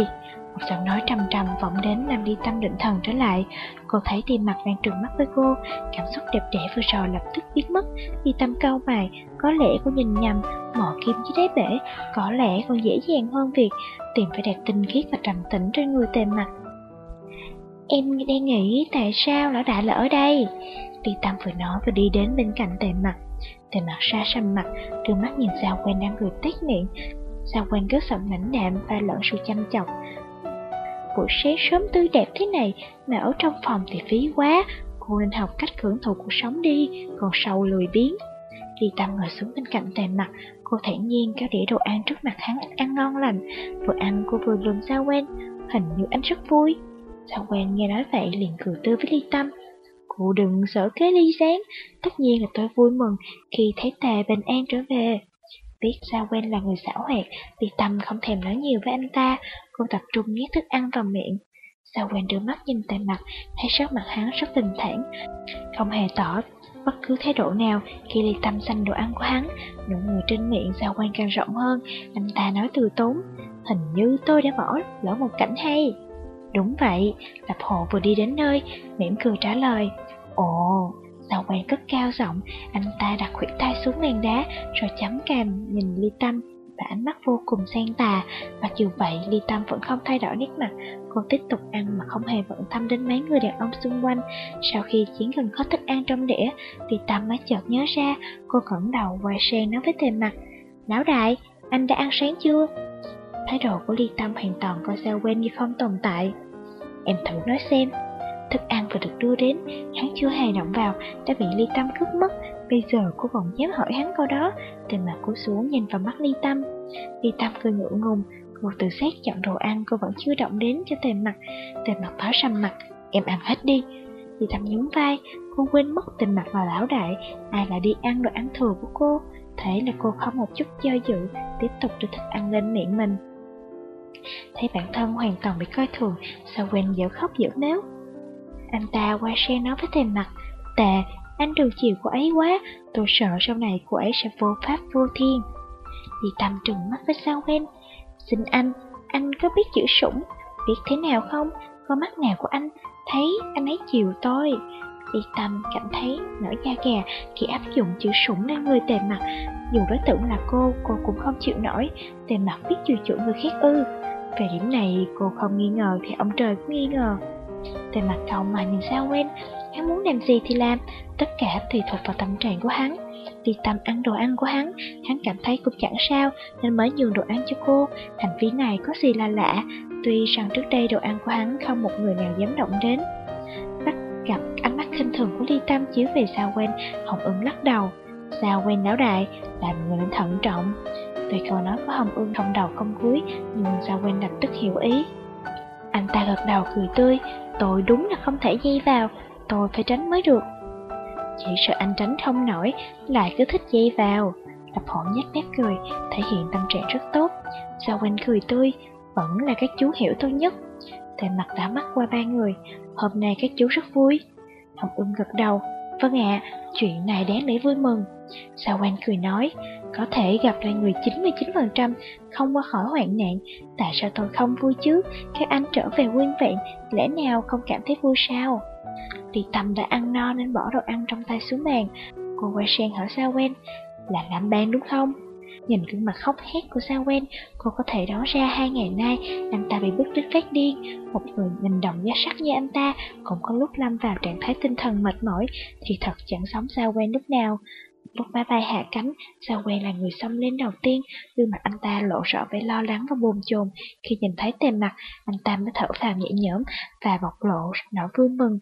Một giọng nói trầm trầm vọng đến làm đi tâm định thần trở lại. Cô thấy tim mặt đang trừng mắt với cô, cảm xúc đẹp đẽ vừa rồi lập tức biến mất. Đi tâm cau mày, có lẽ cô nhìn nhầm, mỏ kim dưới đáy bể, có lẽ còn dễ dàng hơn việc tìm phải đẹp tinh khiết và trầm tĩnh trên người tề mặt. Em đang nghĩ tại sao lão đại lại ở đây? Đi tâm vừa nói vừa đi đến bên cạnh tề mặt. Tề mặt xa xăm mặt, đưa mắt nhìn sao quen đang cười tét miệng. Sao quen cứ giọng lãnh đạm và lẫn sự chăm chọc buổi sáng sớm tươi đẹp thế này mà ở trong phòng thì phí quá, cô nên học cách hưởng thụ cuộc sống đi, còn sâu lười biếng. Ly Tâm ngồi xuống bên cạnh tề mặt, cô thản nhiên kéo đĩa đồ ăn trước mặt hắn ăn ngon lành. Vừa ăn cô vừa lườm Sao quen, hình như anh rất vui. Sao quen nghe nói vậy liền cười tươi với Ly Tâm. Cô đừng sợ kế ly gián, tất nhiên là tôi vui mừng khi thấy tề bình an trở về. Biết Sao quen là người xảo hoạt, Ly Tâm không thèm nói nhiều với anh ta, Cô tập trung nhét thức ăn vào miệng. Sao quen đưa mắt nhìn tay mặt, thấy sắc mặt hắn rất bình thản, không hề tỏ bất cứ thái độ nào khi ly tâm xanh đồ ăn của hắn. Nụ người trên miệng sao quen càng rộng hơn, anh ta nói từ tốn. Hình như tôi đã bỏ lỡ một cảnh hay. Đúng vậy, Lập Hộ vừa đi đến nơi, mỉm cười trả lời. Ồ, sao quen cất cao giọng, anh ta đặt khuỷu tay xuống nền đá, rồi chấm cằm nhìn ly tâm và ánh mắt vô cùng sang tà. Mặc dù vậy, Ly Tâm vẫn không thay đổi nét mặt, cô tiếp tục ăn mà không hề bận tâm đến mấy người đàn ông xung quanh. Sau khi chiến gần hết thức ăn trong đĩa, Ly Tâm mới chợt nhớ ra, cô ngẩng đầu quay sang nói với tề mặt. Lão đại, anh đã ăn sáng chưa? Thái độ của Ly Tâm hoàn toàn coi sao quen như không tồn tại. Em thử nói xem. Thức ăn vừa được đưa đến, hắn chưa hề động vào, đã bị Ly Tâm cướp mất, Bây giờ cô còn dám hỏi hắn câu đó Từ mặt cô xuống nhìn vào mắt Ly Tâm. Ly Tâm cười ngượng ngùng Cô Một từ xét chọn đồ ăn cô vẫn chưa động đến cho tề mặt. Tề mặt tháo sầm mặt Em ăn hết đi. Ly Tâm nhún vai Cô quên mất tề mặt là lão đại Ai lại đi ăn đồ ăn thừa của cô. Thế là cô không một chút do dự Tiếp tục đưa thức ăn lên miệng mình. Thấy bản thân hoàn toàn bị coi thường Sao quên dở khóc dở méo Anh ta qua xe nói với tề mặt Tề, anh đừng chiều cô ấy quá Tôi sợ sau này cô ấy sẽ vô pháp vô thiên. Vì tầm trừng mắt với sao quen Xin anh, anh có biết chữ sủng Biết thế nào không? Có mắt nào của anh Thấy anh ấy chiều tôi. Vì tâm cảm thấy nổi da gà khi áp dụng chữ sủng lên người tề mặt. Dù đối tượng là cô, cô cũng không chịu nổi. Tề mặt biết chiều chuộng người khác ư. Về điểm này cô không nghi ngờ thì ông trời cũng nghi ngờ. Tề mặt cậu mà nhìn sao quen Hắn muốn làm gì thì làm. Tất cả tùy thuộc vào tâm trạng của hắn. Vì tâm ăn đồ ăn của hắn Hắn cảm thấy cũng chẳng sao, Nên mới nhường đồ ăn cho cô. Hành vi này có gì là lạ? Tuy rằng trước đây đồ ăn của hắn không một người nào dám động đến. Bắt gặp ánh mắt khinh thường của Ly Tâm chiếu về sao quen, Hồng ưng lắc đầu. Sao quen não đại Làm người nên thận trọng. Tuy câu nói của Hồng ưng không đầu không cuối, Nhưng sao quen lập tức hiểu ý. Anh ta gật đầu cười tươi. Tôi đúng là không thể dây vào. Tôi phải tránh mới được. Chỉ sợ anh tránh không nổi Lại cứ thích dây vào. Lập hổ nhếch mép cười Thể hiện tâm trạng rất tốt. Sao quanh cười tươi Vẫn là các chú hiểu tôi nhất. Tề mặt đã mắt qua ba người Hôm nay các chú rất vui. Hồng ưng gật đầu Vâng ạ, chuyện này đáng để vui mừng. Sao quanh cười nói Có thể gặp lại người 99% Không qua khỏi hoạn nạn Tại sao tôi không vui chứ? Các anh trở về nguyên vẹn Lẽ nào không cảm thấy vui sao? Thì Tâm đã ăn no nên bỏ đồ ăn trong tay xuống bàn Cô quay sang hỏi Sao quen Là làm ban đúng không? Nhìn gương mặt khóc hét của Sao quen Cô có thể đoán ra hai ngày nay Anh ta bị bức tức phát điên Một người mình động giá sắc như anh ta Cũng có lúc lâm vào trạng thái tinh thần mệt mỏi Thì thật chẳng sống Sao quen lúc nào Lúc máy bay hạ cánh, Sao quen là người xông lên đầu tiên, gương mặt anh ta lộ rõ vẻ lo lắng và bồn chồn. Khi nhìn thấy tề mặt, anh ta mới thở phào nhẹ nhõm và bộc lộ nỗi vui mừng.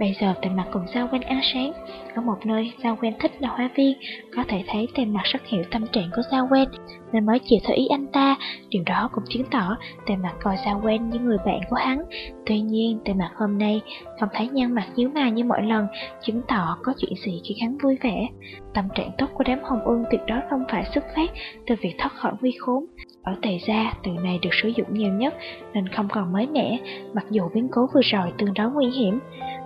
Bây giờ tề mặt cùng Sao quen ăn sáng, ở một nơi Sao quen thích là hoa viên, có thể thấy tề mặt rất hiểu tâm trạng của Sao quen, nên mới chịu theo ý anh ta. Điều đó cũng chứng tỏ tề mặt coi Sao quen như người bạn của hắn. Tuy nhiên, tề mặt hôm nay không thấy nhăn mặt nhíu mày như mọi lần, chứng tỏ có chuyện gì khi hắn vui vẻ. Tâm trạng tốt của đám hồng ưng tuyệt đối không phải xuất phát từ việc thoát khỏi nguy khốn. Ở tề gia, từ này được sử dụng nhiều nhất nên không còn mới mẻ, mặc dù biến cố vừa rồi tương đối nguy hiểm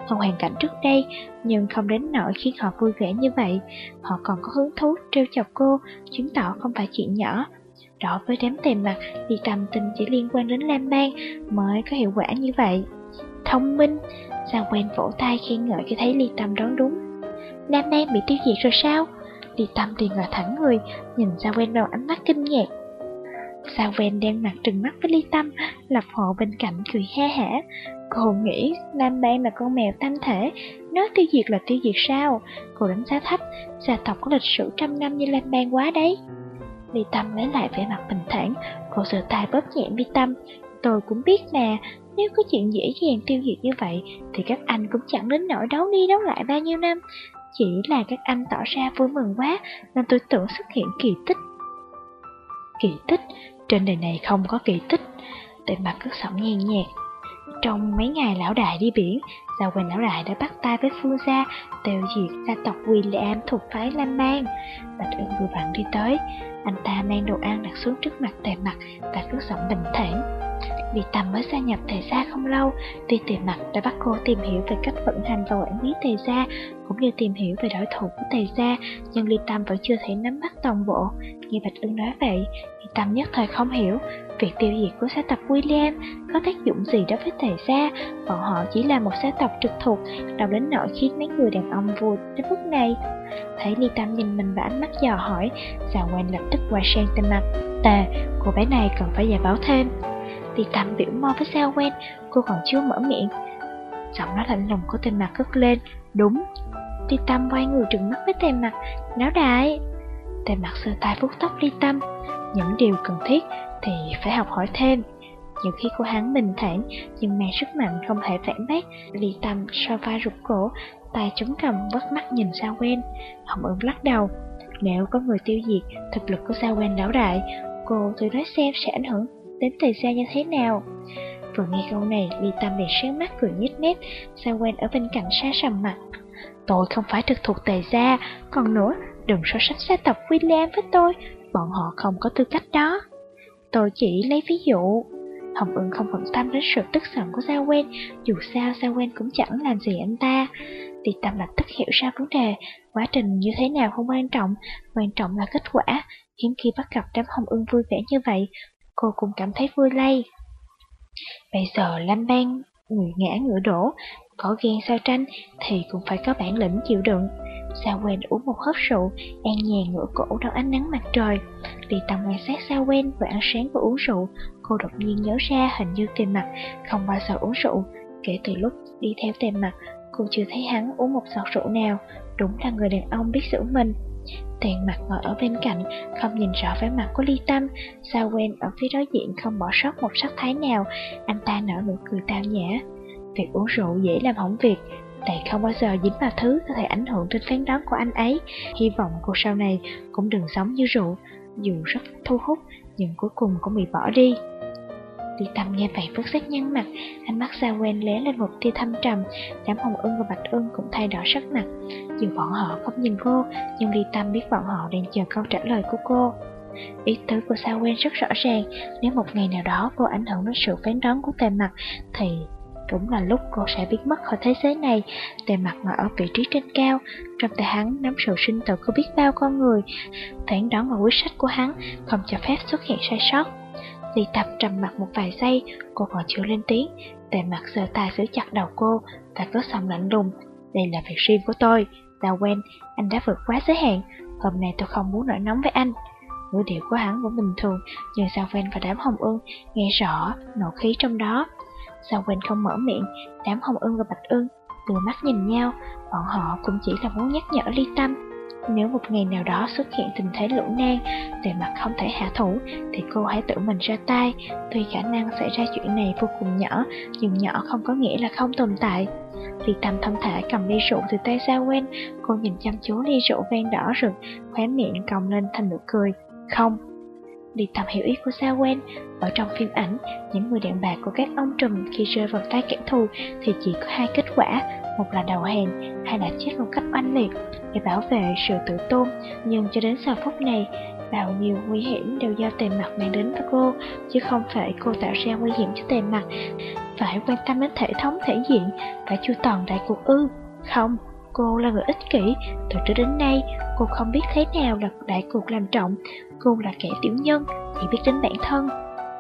hơn hoàn cảnh trước đây, nhưng không đến nỗi khiến họ vui vẻ như vậy. Họ còn có hứng thú trêu chọc cô, chứng tỏ không phải chuyện nhỏ. Đó với đám tiền mặt thì tầm tình chỉ liên quan đến Lam bang mới có hiệu quả như vậy. Thông minh, Giang quen vỗ tay khen ngợi khi thấy Ly Tâm đoán đúng. Lam bang bị tiêu diệt rồi sao? Ly Tâm thì ngồi thẳng người, nhìn Giang quen bằng ánh mắt kinh ngạc. Sao ven đen mặt trừng mắt với Ly Tâm, lập hộ bên cạnh cười ha hả. Cô nghĩ Lam Ban là con mèo tam thể, nó tiêu diệt là tiêu diệt sao? Cô đánh giá thấp, gia tộc có lịch sử trăm năm như Lam Ban quá đấy. Ly Tâm lấy lại vẻ mặt bình thản, cô sờ tay bóp nhẹ Ly Tâm. Tôi cũng biết mà, nếu có chuyện dễ dàng tiêu diệt như vậy, thì các anh cũng chẳng đến nỗi đấu đi đấu lại bao nhiêu năm. Chỉ là các anh tỏ ra vui mừng quá, nên tôi tưởng xuất hiện kỳ tích. Kỳ tích? Trên đời này không có kỳ tích. Tề mặt cất giọng nhàn nhạt. Trong mấy ngày lão đại đi biển, Gia Quỳnh lão đại đã bắt tay với Phương Gia, tiêu diệt gia tộc William thuộc phái Lam Bang. Bạch ưng vừa vặn đi tới, anh ta mang đồ ăn đặt xuống trước mặt tề mặt và cất giọng bình thản. Vì Tầm mới gia nhập Tề Gia không lâu, tuy Tề Mặt đã bắt cô tìm hiểu về cách vận hành và quản lý Tề Gia, cũng như tìm hiểu về đối thủ của Tề Gia, nhưng Ly Tâm vẫn chưa thể nắm bắt toàn bộ. Nghe Bạch Ưng nói vậy, Ly Tâm nhất thời không hiểu, việc tiêu diệt của xã tộc William có tác dụng gì đối với Tề Gia, bọn họ chỉ là một xã tộc trực thuộc, đâu đến nỗi khiến mấy người đàn ông vui đến mức này. Thấy Ly Tâm nhìn mình và ánh mắt dò hỏi, Già quen lập tức quay sang tên mặt. Tề, cô bé này cần phải giải báo thêm. Ly Tâm biểu mo với sao quen, cô còn chưa mở miệng. Giọng nói lạnh lùng của tên mặt cất lên, đúng. Ly Tâm quay người trừng mắt với tên mặt, Náo đại. Tên mặt sơ tay vuốt tóc Ly Tâm, những điều cần thiết thì phải học hỏi thêm. Nhiều khi cô hắn bình thản, nhưng mang sức mạnh không thể phản bác. Ly Tâm so vai rụt cổ, tay chống cầm vất mắt nhìn sao quen. Hồng ưng lắc đầu. Nếu có người tiêu diệt thực lực của sao quen lão đại, cô thử nói xem sẽ ảnh hưởng đến tề gia như thế nào. Vừa nghe câu này, Ly Tâm liền sáng mắt cười nhếch mép, Sao quen ở bên cạnh xa sầm mặt. Tôi không phải trực thuộc tề gia, còn nữa, đừng so sánh gia tộc William với tôi, bọn họ không có tư cách đó. Tôi chỉ lấy ví dụ. Hồng Ưng không bận tâm đến sự tức giận của Sao Quen, dù sao Sao Quen cũng chẳng làm gì anh ta. Thì Tâm lập tức hiểu ra vấn đề, quá trình như thế nào không quan trọng, quan trọng là kết quả. Hiếm khi bắt gặp đám Hồng Ưng vui vẻ như vậy, cô cũng cảm thấy vui lây. Bây giờ Lam Ban người ngã ngựa đổ, có ghen sao tranh thì cũng phải có bản lĩnh chịu đựng. Sao quen uống một hớp rượu, an nhàn ngửa cổ đón ánh nắng mặt trời. Vì tầm quan sát sao quen vừa ăn sáng vừa uống rượu, cô đột nhiên nhớ ra hình như tiền mặt không bao giờ uống rượu. Kể từ lúc đi theo tiền mặt, cô chưa thấy hắn uống một giọt rượu nào, đúng là người đàn ông biết giữ mình. Tiền mặt ngồi ở bên cạnh, không nhìn rõ vẻ mặt của Ly Tâm, Sao quen ở phía đối diện không bỏ sót một sắc thái nào, anh ta nở nụ cười tao nhã. Việc uống rượu dễ làm hỏng việc, Tài không bao giờ dính vào thứ có thể ảnh hưởng đến phán đoán của anh ấy. Hy vọng cô sau này cũng đừng sống như rượu, dù rất thu hút, nhưng cuối cùng cũng bị bỏ đi. Ly Tâm nghe vậy phức sắc nhăn mặt, ánh mắt Sa quen lé lên một tia thâm trầm, đám hồng ưng và bạch ưng cũng thay đổi sắc mặt. Dù bọn họ không nhìn cô, nhưng Ly Tâm biết bọn họ đang chờ câu trả lời của cô. Ý tứ của Sa quen rất rõ ràng, nếu một ngày nào đó cô ảnh hưởng đến sự phán đoán của tề mặt, thì cũng là lúc cô sẽ biến mất khỏi thế giới này. Tề mặt ngồi ở vị trí trên cao Trong tay hắn nắm sự sinh tử của biết bao con người. Phản đoán và quyết sách của hắn Không cho phép xuất hiện sai sót. Ly tập trầm mặt một vài giây Cô còn chưa lên tiếng. Tề mặt sờ tay giữ chặt đầu cô Và có giọng lạnh lùng. Đây là việc riêng của tôi. Ta quen, anh đã vượt quá giới hạn. Hôm nay tôi không muốn nổi nóng với anh. Ngữ điệu của hắn vẫn bình thường, nhưng Sao Ven và đám hồng ưng nghe rõ nộ khí trong đó. Sao Quỳnh không mở miệng, đám hồng ưng và bạch ưng từ mắt nhìn nhau, bọn họ cũng chỉ là muốn nhắc nhở ly tâm. Nếu một ngày nào đó xuất hiện tình thế lũ nan, về mặt không thể hạ thủ, thì cô hãy tự mình ra tay. Tuy khả năng xảy ra chuyện này vô cùng nhỏ, nhưng nhỏ không có nghĩa là không tồn tại. Ly tâm thông thả cầm ly rượu từ tay Sao quen, cô nhìn chăm chú ly rượu ven đỏ rực, khóe miệng còng lên thành nụ cười. Không, Đi tầm hiểu ý của Sao quen Ở trong phim ảnh, những người đàn bà của các ông trùm khi rơi vào tay kẻ thù thì chỉ có hai kết quả, một là đầu hèn, hai là chết một cách oanh liệt để bảo vệ sự tự tôn. Nhưng cho đến giờ phút này, bao nhiêu nguy hiểm đều do tề mặt mang đến với cô, chứ không phải cô tạo ra nguy hiểm cho tề mặt. Phải quan tâm đến thể thống thể diện, phải chu toàn đại cuộc ư. Không, cô là người ích kỷ, từ trước đến nay cô không biết thế nào là đại cuộc làm trọng, cô là kẻ tiểu nhân, chỉ biết đến bản thân.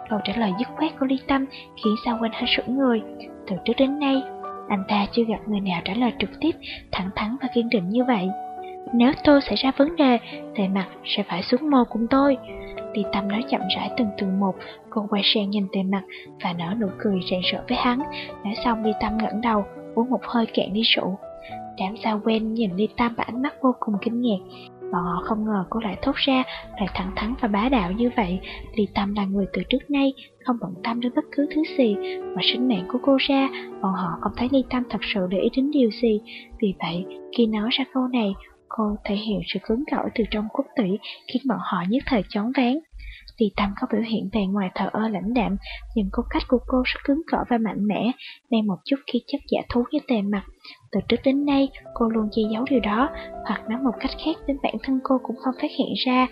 Câu trả lời dứt khoát của Ly Tâm khiến Sao Quanh hơi sững người. Từ trước đến nay, anh ta chưa gặp người nào trả lời trực tiếp, thẳng thắn và kiên định như vậy. Nếu tôi xảy ra vấn đề, tề mặt sẽ phải xuống mồ cùng tôi. Ly Tâm nói chậm rãi từng từ một, cô quay sang nhìn tề mặt và nở nụ cười rạng rỡ với hắn. Nói xong Ly Tâm ngẩng đầu, uống một hơi cạn đi rượu. Đám sao quen nhìn Ly Tâm và ánh mắt vô cùng kinh ngạc. Bọn họ không ngờ cô lại thốt ra lại thẳng thắn và bá đạo như vậy. Ly Tâm là người từ trước nay không bận tâm đến bất cứ thứ gì mà sinh mạng của cô ra. Bọn họ không thấy Ly Tâm thật sự để ý đến điều gì. Vì vậy, khi nói ra câu này, cô thể hiện sự cứng cỏi từ trong cốt tủy khiến bọn họ nhất thời chóng váng. Ly Tâm có biểu hiện bề ngoài thờ ơ lãnh đạm, nhưng cốt cách của cô rất cứng cỏi và mạnh mẽ, mang một chút khi chất giả thú như tề mặt. Từ trước đến nay, cô luôn che giấu điều đó, hoặc nói một cách khác đến bản thân cô cũng không phát hiện ra.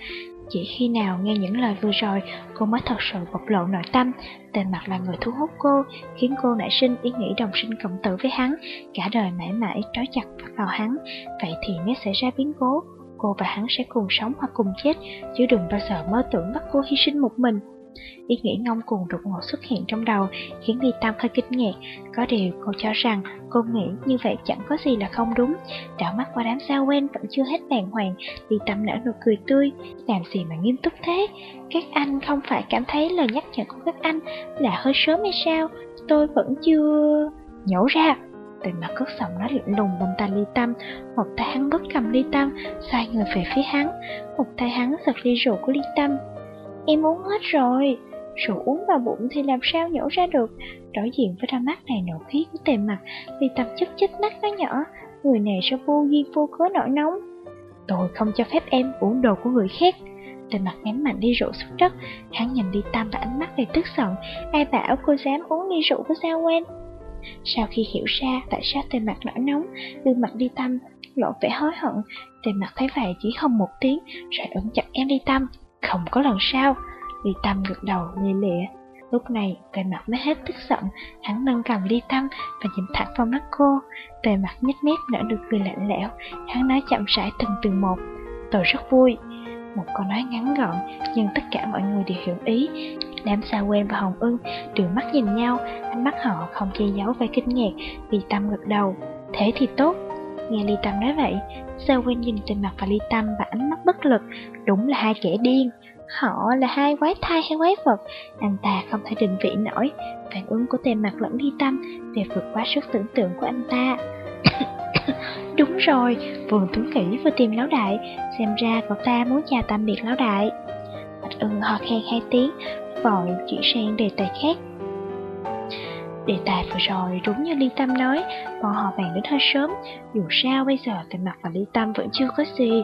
Chỉ khi nào nghe những lời vừa rồi, cô mới thật sự bộc lộ nội tâm. Tề mặt là người thu hút cô, khiến cô nảy sinh ý nghĩ đồng sinh cộng tử với hắn, cả đời mãi mãi trói chặt vào hắn. Vậy thì nếu xảy ra biến cố, cô và hắn sẽ cùng sống hoặc cùng chết, chứ đừng bao giờ mơ tưởng bắt cô hy sinh một mình. Ý nghĩ ngông cuồng đột ngột xuất hiện trong đầu, khiến Ly Tâm hơi kinh ngạc. Có điều cô cho rằng cô nghĩ như vậy chẳng có gì là không đúng. Đảo mắt qua đám sao quen vẫn chưa hết bàng hoàng, Ly Tâm nở nụ cười tươi. Làm gì mà nghiêm túc thế? Các anh không phải cảm thấy lời nhắc nhở của các anh là hơi sớm hay sao? Tôi vẫn chưa... Nhổ ra! Từ mặt cất giọng nói lạnh lùng bên tay ly tâm Một tay hắn bóp cầm ly tâm Xoay người về phía hắn Một tay hắn giật ly rượu của ly tâm Em uống hết rồi. Rượu uống vào bụng thì làm sao nhổ ra được? Đối diện với đôi mắt này nổ khí của tề mặt, vì tâm chất chết mắt nó nhỏ, Người này sao vô duyên vô cớ nổi nóng. Tôi không cho phép em uống đồ của người khác. Tề mặt ném mạnh đi rượu xuống đất, Hắn nhìn đi Tâm và ánh mắt đầy tức giận. Ai bảo cô dám uống ly rượu của sao quen Sau khi hiểu ra tại sao tề mặt nổi nóng, Gương mặt đi Tâm lộ vẻ hối hận, Tề mặt thấy vậy chỉ không một tiếng, Rồi ấn chặt em đi Tâm không có lần sau Ly Tâm gật đầu lê lịa Lúc này, tề mặt mới hết tức giận, hắn nâng cầm ly tâm và nhìn thẳng vào mắt cô. Tề mặt nhếch mép nở được cười lạnh lẽo, hắn nói chậm rãi từng từ một. Tôi rất vui. Một câu nói ngắn gọn, nhưng tất cả mọi người đều hiểu ý. Đám Sa Quen và Hồng Ưng đưa mắt nhìn nhau, ánh mắt họ không che giấu vẻ kinh ngạc, Ly Tâm gật đầu. Thế thì tốt. Nghe Ly Tâm nói vậy, Sao Quyên nhìn trên mặt và Ly Tâm và ánh mắt bất lực, đúng là hai kẻ điên. Họ là hai quái thai hay quái vật Anh ta không thể định vị nổi. Phản ứng của tề mặt lẫn ly tâm Đều vượt quá sức tưởng tượng của anh ta. *coughs* Đúng rồi Vườn tướng kỹ vừa tìm lão đại Xem ra cậu ta muốn chào tạm biệt lão đại. Bạch ưng ho khen hai tiếng Vội chuyển sang đề tài khác. Đề tài vừa rồi đúng như Ly Tâm nói Bọn họ bàn đến hơi sớm Dù sao bây giờ tình mặt và Ly Tâm vẫn chưa có gì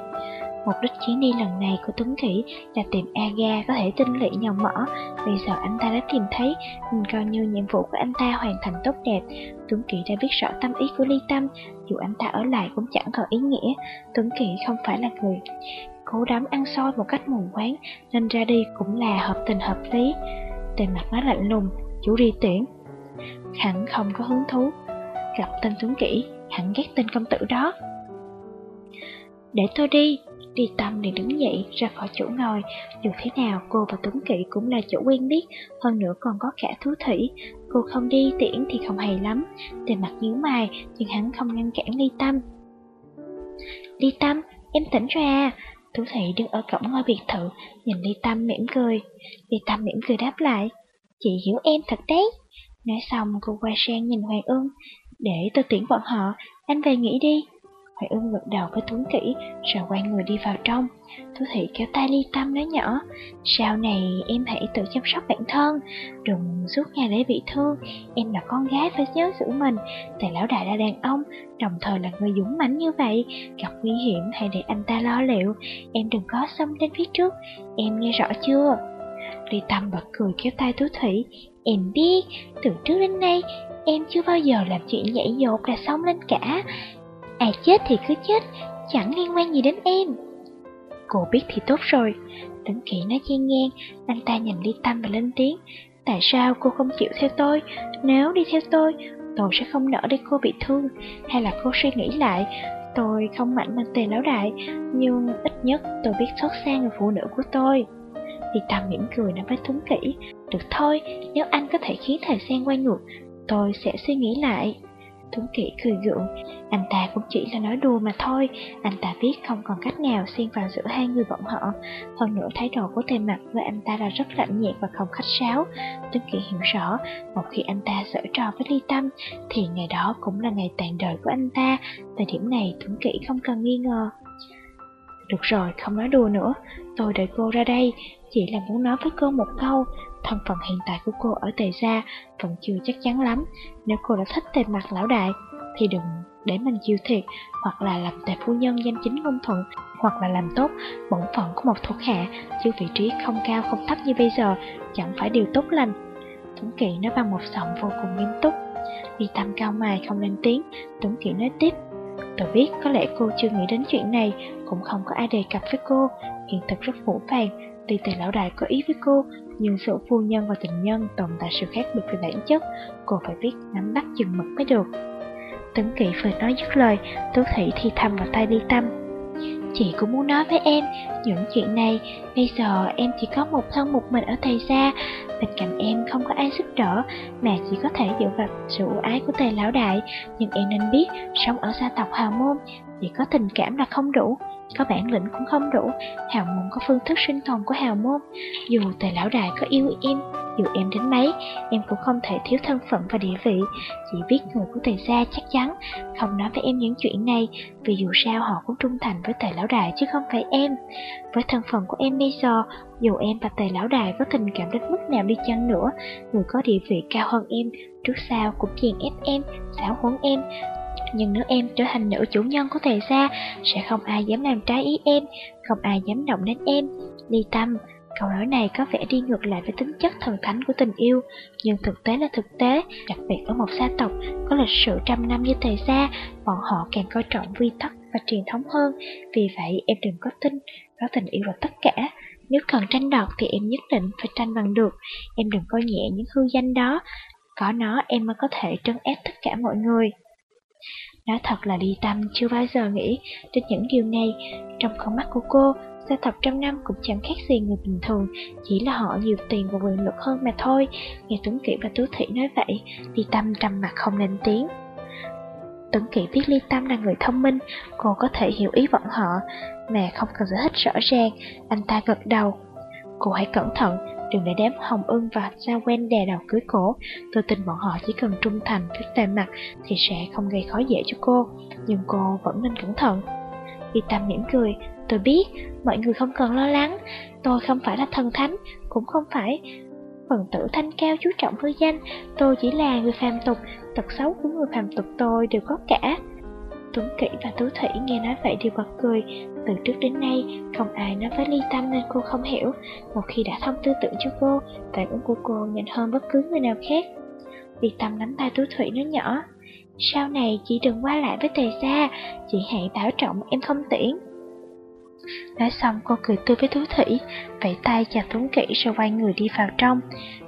Mục đích chuyến đi lần này của Tuấn Kỷ là tìm Aga có thể tinh lị nhau mỏ. Bây giờ anh ta đã tìm thấy, mình coi như nhiệm vụ của anh ta hoàn thành tốt đẹp. Tuấn Kỷ đã biết rõ tâm ý của Ly Tâm, dù anh ta ở lại cũng chẳng có ý nghĩa. Tuấn Kỷ không phải là người cố đắm ăn soi một cách mù quáng, nên ra đi cũng là hợp tình hợp lý. Tề mặt nó lạnh lùng, chủ đi tuyển. Hẳn không có hứng thú. Gặp tên tướng kỹ, hẳn ghét tên công tử đó. Để tôi đi, Đi tâm liền đứng dậy ra khỏi chỗ ngồi. Dù thế nào cô và Tuấn Kỵ cũng là chỗ quen biết Hơn nữa còn có cả thú thủy. Cô không đi tiễn thì không hay lắm. Tề mặt nhíu mày Nhưng hắn không ngăn cản Ly Tâm. Ly Tâm, em tỉnh ra à. Thú thủy đứng ở cổng ngôi biệt thự Nhìn Ly Tâm mỉm cười. Ly Tâm mỉm cười đáp lại Chị hiểu em thật đấy. Nói xong cô quay sang nhìn Hoàng Ương Để tôi tiễn bọn họ Anh về nghỉ đi hoàng ưng gật đầu với Tuấn Kỷ rồi quay người đi vào trong. Thu Thị kéo tay ly tâm nói nhỏ, sau này em hãy tự chăm sóc bản thân, đừng suốt ngày để bị thương. Em là con gái phải nhớ giữ mình, tại lão đại là đàn ông, đồng thời là người dũng mãnh như vậy. Gặp nguy hiểm hãy để anh ta lo liệu, em đừng có xông lên phía trước, em nghe rõ chưa? Ly Tâm bật cười kéo tay Tú Thủy Em biết, từ trước đến nay Em chưa bao giờ làm chuyện nhảy dột là xong lên cả Ai chết thì cứ chết, chẳng liên quan gì đến em. Cô biết thì tốt rồi. Tấn kỹ nói chen ngang, anh ta nhìn Ly Tâm và lên tiếng. Tại sao cô không chịu theo tôi? Nếu đi theo tôi, tôi sẽ không nỡ để cô bị thương. Hay là cô suy nghĩ lại, tôi không mạnh bằng tề lão đại, nhưng ít nhất tôi biết xót xa người phụ nữ của tôi thì Tâm mỉm cười nói với Tuấn Kỹ, được thôi, nếu anh có thể khiến thời gian quay ngược, tôi sẽ suy nghĩ lại. Tuấn Kỷ cười gượng, anh ta cũng chỉ là nói đùa mà thôi, anh ta biết không còn cách nào xen vào giữa hai người bọn họ. Hơn nữa thái độ của tề mặt với anh ta là rất lạnh nhạt và không khách sáo. Tuấn Kỷ hiểu rõ, một khi anh ta giở trò với Ly Tâm, thì ngày đó cũng là ngày tàn đời của anh ta. Thời điểm này Tuấn Kỷ không cần nghi ngờ. Được rồi, không nói đùa nữa, tôi đợi cô ra đây, chỉ là muốn nói với cô một câu, thân phận hiện tại của cô ở tề gia vẫn chưa chắc chắn lắm. Nếu cô đã thích tề mặt lão đại, thì đừng để mình chịu thiệt, hoặc là làm tề phu nhân danh chính ngôn thuận, hoặc là làm tốt bổn phận của một thuộc hạ, chứ vị trí không cao không thấp như bây giờ chẳng phải điều tốt lành. Tuấn Kỵ nói bằng một giọng vô cùng nghiêm túc. Vì tâm cao mài không lên tiếng, Tuấn Kỵ nói tiếp. Tôi biết có lẽ cô chưa nghĩ đến chuyện này, cũng không có ai đề cập với cô, hiện thực rất phủ phàng, Tuy tề lão đại có ý với cô, nhưng sự phu nhân và tình nhân tồn tại sự khác biệt về bản chất, cô phải biết nắm bắt chừng mực mới được. Tấn Kỵ vừa nói dứt lời, Tú Thị thì thầm vào tay đi tâm. Chị cũng muốn nói với em, những chuyện này, bây giờ em chỉ có một thân một mình ở thầy gia, bên cạnh em không có ai giúp đỡ, mà chỉ có thể dựa vào sự ưu ái của thầy lão đại, nhưng em nên biết, sống ở gia tộc hào môn, chỉ có tình cảm là không đủ, có bản lĩnh cũng không đủ, hào môn có phương thức sinh tồn của hào môn. Dù tề lão đại có yêu em, dù em đến mấy, em cũng không thể thiếu thân phận và địa vị. Chỉ biết người của tề gia chắc chắn không nói với em những chuyện này, vì dù sao họ cũng trung thành với tề lão đại chứ không phải em. Với thân phận của em bây giờ, dù em và tề lão đại có tình cảm đến mức nào đi chăng nữa, người có địa vị cao hơn em, trước sau cũng chèn ép em, giáo huấn em, nhưng nếu em trở thành nữ chủ nhân của thầy gia, sẽ không ai dám làm trái ý em, không ai dám động đến em. Ly Tâm, câu nói này có vẻ đi ngược lại với tính chất thần thánh của tình yêu, nhưng thực tế là thực tế, đặc biệt ở một gia tộc có lịch sử trăm năm như thầy gia, bọn họ càng coi trọng quy tắc và truyền thống hơn. Vì vậy em đừng có tin, có tình yêu là tất cả. Nếu cần tranh đoạt thì em nhất định phải tranh bằng được. Em đừng coi nhẹ những hư danh đó. Có nó em mới có thể trấn ép tất cả mọi người. Nói thật là đi tâm chưa bao giờ nghĩ đến những điều này. Trong con mắt của cô, gia tộc trăm năm cũng chẳng khác gì người bình thường, chỉ là họ nhiều tiền và quyền lực hơn mà thôi. Nghe Tuấn Kỷ và Tú Thị nói vậy, Ly tâm trầm mặt không lên tiếng. Tuấn Kỷ biết Ly Tâm là người thông minh, cô có thể hiểu ý bọn họ, mà không cần giải thích rõ ràng, anh ta gật đầu. Cô hãy cẩn thận, đừng để đám Hồng Ưng và Sao Quen đè đầu cưới cổ. Tôi tin bọn họ chỉ cần trung thành với tề mặt thì sẽ không gây khó dễ cho cô, nhưng cô vẫn nên cẩn thận. Y Tâm mỉm cười, tôi biết, mọi người không cần lo lắng, tôi không phải là thần thánh, cũng không phải phần tử thanh cao chú trọng hư danh, tôi chỉ là người phàm tục, tật xấu của người phàm tục tôi đều có cả. Tuấn Kỷ và Tú Thủy nghe nói vậy đều bật cười, từ trước đến nay không ai nói với Ly Tâm nên cô không hiểu, một khi đã thông tư tưởng cho cô, phản ứng của cô nhanh hơn bất cứ người nào khác. Ly Tâm nắm tay Tú Thủy nói nhỏ, sau này chị đừng qua lại với tề gia, chị hãy bảo trọng em không tiễn. Nói xong cô cười tươi với Tú Thủy, vẫy tay chào Tuấn Kỷ rồi quay người đi vào trong.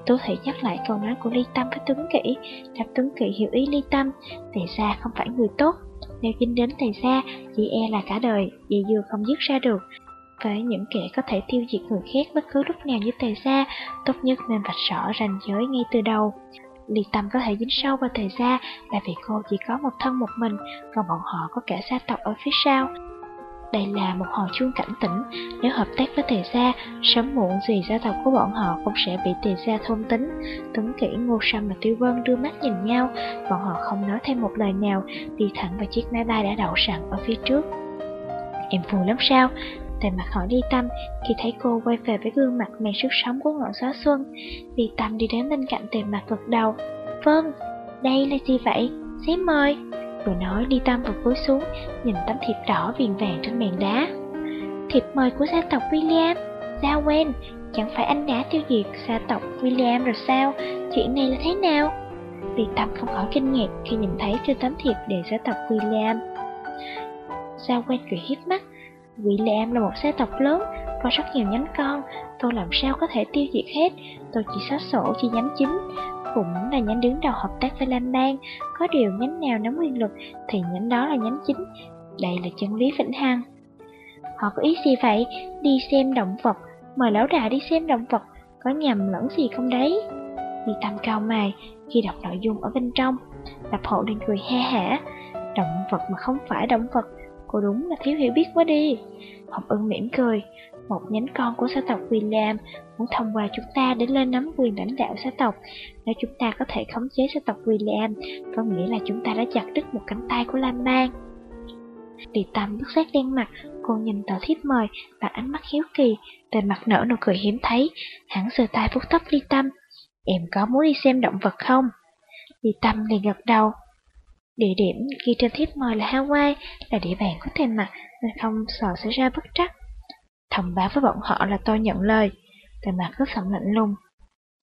Tú Thủy nhắc lại câu nói của Ly Tâm với Tuấn Kỷ, đáp Tuấn Kỷ hiểu ý Ly Tâm, Tề Gia không phải người tốt. Nếu dính đến Tề xa, chỉ e là cả đời, chị dưa không dứt ra được. Với những kẻ có thể tiêu diệt người khác bất cứ lúc nào như Tề xa, tốt nhất nên vạch rõ ranh giới ngay từ đầu. Liệt Tâm có thể dính sâu vào Tề xa là vì cô chỉ có một thân một mình, còn bọn họ có cả gia tộc ở phía sau. Đây là một hồi chuông cảnh tỉnh, nếu hợp tác với tề gia, sớm muộn gì gia tộc của bọn họ cũng sẽ bị tề gia thôn tính. Tuấn Kỷ, Ngô Sâm và Tiêu Vân đưa mắt nhìn nhau, bọn họ không nói thêm một lời nào, đi thẳng vào chiếc máy bay đã đậu sẵn ở phía trước. Em vui lắm sao? Tề mặt hỏi đi tâm, khi thấy cô quay về với gương mặt mang sức sống của ngọn gió xuân. Đi tâm đi đến bên cạnh tề mặt gật đầu. Vâng, đây là gì vậy? Xếp mời. Vừa nói đi Tâm vừa cúi xuống, Nhìn tấm thiệp đỏ viền vàng trên bàn đá. Thiệp mời của gia tộc William. Sao quen Chẳng phải anh đã tiêu diệt gia tộc William rồi sao? Chuyện này là thế nào? Đi Tâm không khỏi kinh ngạc Khi nhìn thấy trên tấm thiệp đề gia tộc William. Sao quen cười hiếp mắt. William là một gia tộc lớn, Có rất nhiều nhánh con. Tôi làm sao có thể tiêu diệt hết? Tôi chỉ xóa sổ chi nhánh chính cũng là nhánh đứng đầu hợp tác với Lan Bang. Có điều nhánh nào nắm quyền lực thì nhánh đó là nhánh chính. Đây là chân lý vĩnh hằng. Họ có ý gì vậy? Đi xem động vật, mời lão đà đi xem động vật, có nhầm lẫn gì không đấy? Đi tâm cao mày khi đọc nội dung ở bên trong. Lập hộ lên cười ha hả. Động vật mà không phải động vật, cô đúng là thiếu hiểu biết quá đi. Hồng ưng mỉm cười, một nhánh con của gia tộc William muốn thông qua chúng ta để lên nắm quyền lãnh đạo gia tộc. Nếu chúng ta có thể khống chế gia tộc William, có nghĩa là chúng ta đã chặt đứt một cánh tay của Lam Bang. Tỳ Tâm bước sát đen mặt, cô nhìn tờ thiếp mời bằng ánh mắt hiếu kỳ, trên mặt nở nụ cười hiếm thấy, hắn sờ tay vuốt tóc Ly Tâm. Em có muốn đi xem động vật không? Ly Tâm liền gật đầu. Địa điểm ghi trên thiếp mời là Hawaii, là địa bàn có thêm mặt nên không sợ xảy ra bất trắc thông báo với bọn họ là tôi nhận lời. Tề mặt rất sầm lạnh lùng.